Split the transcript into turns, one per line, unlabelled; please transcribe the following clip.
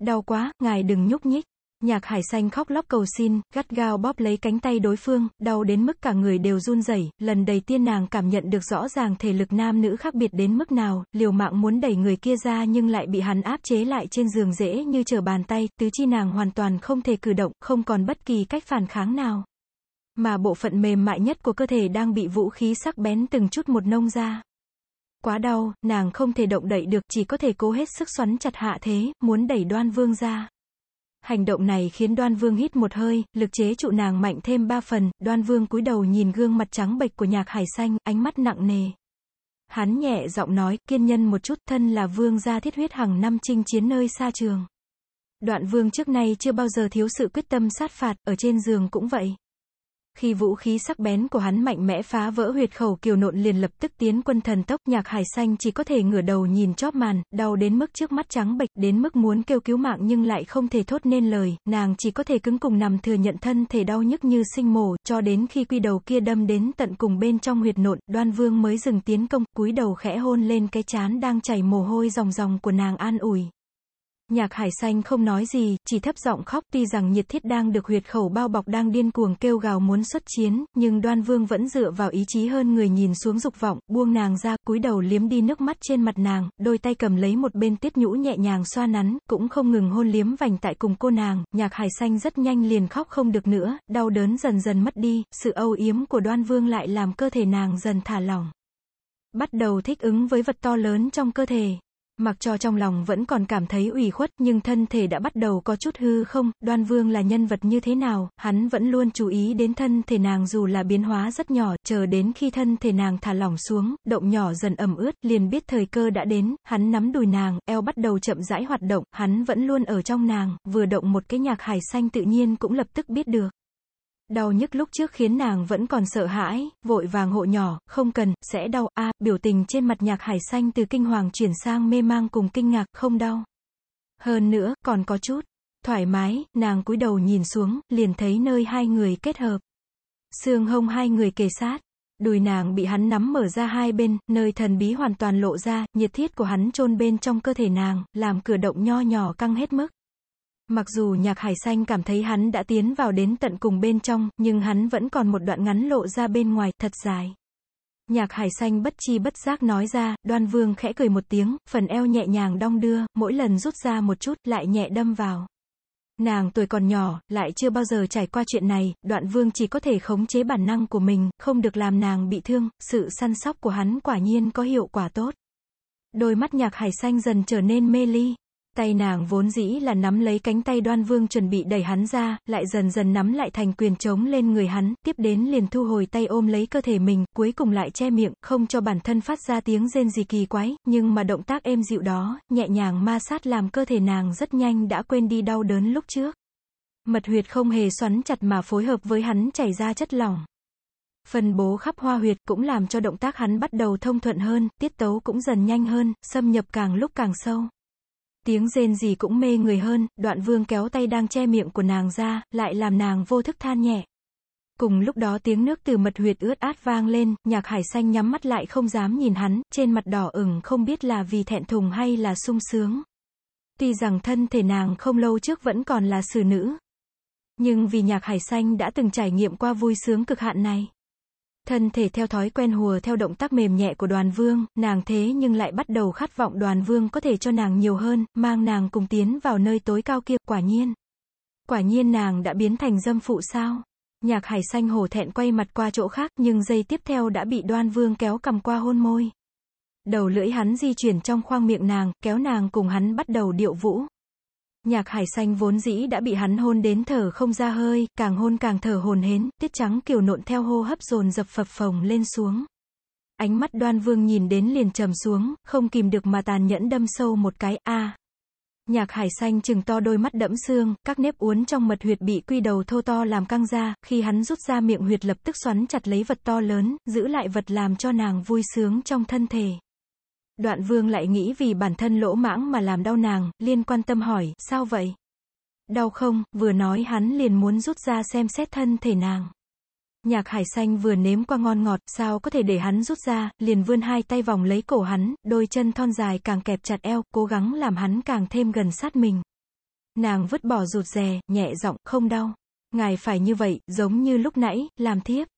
Đau quá, ngài đừng nhúc nhích. Nhạc hải xanh khóc lóc cầu xin, gắt gao bóp lấy cánh tay đối phương, đau đến mức cả người đều run rẩy. lần đầy tiên nàng cảm nhận được rõ ràng thể lực nam nữ khác biệt đến mức nào, liều mạng muốn đẩy người kia ra nhưng lại bị hắn áp chế lại trên giường dễ như trở bàn tay, tứ chi nàng hoàn toàn không thể cử động, không còn bất kỳ cách phản kháng nào. Mà bộ phận mềm mại nhất của cơ thể đang bị vũ khí sắc bén từng chút một nông ra. Quá đau, nàng không thể động đậy được, chỉ có thể cố hết sức xoắn chặt hạ thế, muốn đẩy đoan vương ra. Hành động này khiến đoan vương hít một hơi, lực chế trụ nàng mạnh thêm ba phần, đoan vương cúi đầu nhìn gương mặt trắng bệch của nhạc hải xanh, ánh mắt nặng nề. Hắn nhẹ giọng nói, kiên nhân một chút, thân là vương gia thiết huyết hàng năm chinh chiến nơi xa trường. Đoạn vương trước nay chưa bao giờ thiếu sự quyết tâm sát phạt, ở trên giường cũng vậy. Khi vũ khí sắc bén của hắn mạnh mẽ phá vỡ huyệt khẩu kiều nộn liền lập tức tiến quân thần tốc nhạc hải xanh chỉ có thể ngửa đầu nhìn chóp màn, đau đến mức trước mắt trắng bệch, đến mức muốn kêu cứu mạng nhưng lại không thể thốt nên lời, nàng chỉ có thể cứng cùng nằm thừa nhận thân thể đau nhức như sinh mổ, cho đến khi quy đầu kia đâm đến tận cùng bên trong huyệt nộn, đoan vương mới dừng tiến công, cúi đầu khẽ hôn lên cái chán đang chảy mồ hôi ròng ròng của nàng an ủi. Nhạc hải xanh không nói gì, chỉ thấp giọng khóc tuy rằng nhiệt thiết đang được huyệt khẩu bao bọc đang điên cuồng kêu gào muốn xuất chiến, nhưng đoan vương vẫn dựa vào ý chí hơn người nhìn xuống dục vọng, buông nàng ra, cúi đầu liếm đi nước mắt trên mặt nàng, đôi tay cầm lấy một bên tiết nhũ nhẹ nhàng xoa nắn, cũng không ngừng hôn liếm vành tại cùng cô nàng, nhạc hải xanh rất nhanh liền khóc không được nữa, đau đớn dần dần mất đi, sự âu yếm của đoan vương lại làm cơ thể nàng dần thả lỏng. Bắt đầu thích ứng với vật to lớn trong cơ thể. Mặc cho trong lòng vẫn còn cảm thấy ủy khuất, nhưng thân thể đã bắt đầu có chút hư không, đoan vương là nhân vật như thế nào, hắn vẫn luôn chú ý đến thân thể nàng dù là biến hóa rất nhỏ, chờ đến khi thân thể nàng thả lỏng xuống, động nhỏ dần ẩm ướt, liền biết thời cơ đã đến, hắn nắm đùi nàng, eo bắt đầu chậm rãi hoạt động, hắn vẫn luôn ở trong nàng, vừa động một cái nhạc hải xanh tự nhiên cũng lập tức biết được. Đau nhức lúc trước khiến nàng vẫn còn sợ hãi, vội vàng hộ nhỏ, không cần, sẽ đau, a biểu tình trên mặt nhạc hải xanh từ kinh hoàng chuyển sang mê mang cùng kinh ngạc, không đau. Hơn nữa, còn có chút, thoải mái, nàng cúi đầu nhìn xuống, liền thấy nơi hai người kết hợp. Xương hông hai người kề sát. Đùi nàng bị hắn nắm mở ra hai bên, nơi thần bí hoàn toàn lộ ra, nhiệt thiết của hắn chôn bên trong cơ thể nàng, làm cửa động nho nhỏ căng hết mức. Mặc dù nhạc hải xanh cảm thấy hắn đã tiến vào đến tận cùng bên trong, nhưng hắn vẫn còn một đoạn ngắn lộ ra bên ngoài, thật dài. Nhạc hải xanh bất chi bất giác nói ra, đoan vương khẽ cười một tiếng, phần eo nhẹ nhàng đong đưa, mỗi lần rút ra một chút, lại nhẹ đâm vào. Nàng tuổi còn nhỏ, lại chưa bao giờ trải qua chuyện này, đoạn vương chỉ có thể khống chế bản năng của mình, không được làm nàng bị thương, sự săn sóc của hắn quả nhiên có hiệu quả tốt. Đôi mắt nhạc hải xanh dần trở nên mê ly. Tay nàng vốn dĩ là nắm lấy cánh tay đoan vương chuẩn bị đẩy hắn ra, lại dần dần nắm lại thành quyền trống lên người hắn, tiếp đến liền thu hồi tay ôm lấy cơ thể mình, cuối cùng lại che miệng, không cho bản thân phát ra tiếng rên gì kỳ quái, nhưng mà động tác êm dịu đó, nhẹ nhàng ma sát làm cơ thể nàng rất nhanh đã quên đi đau đớn lúc trước. Mật huyệt không hề xoắn chặt mà phối hợp với hắn chảy ra chất lỏng. Phân bố khắp hoa huyệt cũng làm cho động tác hắn bắt đầu thông thuận hơn, tiết tấu cũng dần nhanh hơn, xâm nhập càng lúc càng sâu. Tiếng rên gì cũng mê người hơn, đoạn vương kéo tay đang che miệng của nàng ra, lại làm nàng vô thức than nhẹ. Cùng lúc đó tiếng nước từ mật huyệt ướt át vang lên, nhạc hải xanh nhắm mắt lại không dám nhìn hắn, trên mặt đỏ ửng không biết là vì thẹn thùng hay là sung sướng. Tuy rằng thân thể nàng không lâu trước vẫn còn là xử nữ. Nhưng vì nhạc hải xanh đã từng trải nghiệm qua vui sướng cực hạn này. Thân thể theo thói quen hùa theo động tác mềm nhẹ của đoàn vương, nàng thế nhưng lại bắt đầu khát vọng đoàn vương có thể cho nàng nhiều hơn, mang nàng cùng tiến vào nơi tối cao kia, quả nhiên. Quả nhiên nàng đã biến thành dâm phụ sao? Nhạc hải xanh hổ thẹn quay mặt qua chỗ khác nhưng giây tiếp theo đã bị đoan vương kéo cầm qua hôn môi. Đầu lưỡi hắn di chuyển trong khoang miệng nàng, kéo nàng cùng hắn bắt đầu điệu vũ. Nhạc hải xanh vốn dĩ đã bị hắn hôn đến thở không ra hơi, càng hôn càng thở hồn hến, tiết trắng kiều nộn theo hô hấp dồn dập phập phồng lên xuống. Ánh mắt đoan vương nhìn đến liền trầm xuống, không kìm được mà tàn nhẫn đâm sâu một cái, a Nhạc hải xanh chừng to đôi mắt đẫm xương, các nếp uốn trong mật huyệt bị quy đầu thô to làm căng ra, khi hắn rút ra miệng huyệt lập tức xoắn chặt lấy vật to lớn, giữ lại vật làm cho nàng vui sướng trong thân thể. Đoạn vương lại nghĩ vì bản thân lỗ mãng mà làm đau nàng, liên quan tâm hỏi, sao vậy? Đau không, vừa nói hắn liền muốn rút ra xem xét thân thể nàng. Nhạc hải xanh vừa nếm qua ngon ngọt, sao có thể để hắn rút ra, liền vươn hai tay vòng lấy cổ hắn, đôi chân thon dài càng kẹp chặt eo, cố gắng làm hắn càng thêm gần sát mình. Nàng vứt bỏ rụt rè, nhẹ giọng, không đau. Ngài phải như vậy, giống như lúc nãy, làm thiếp.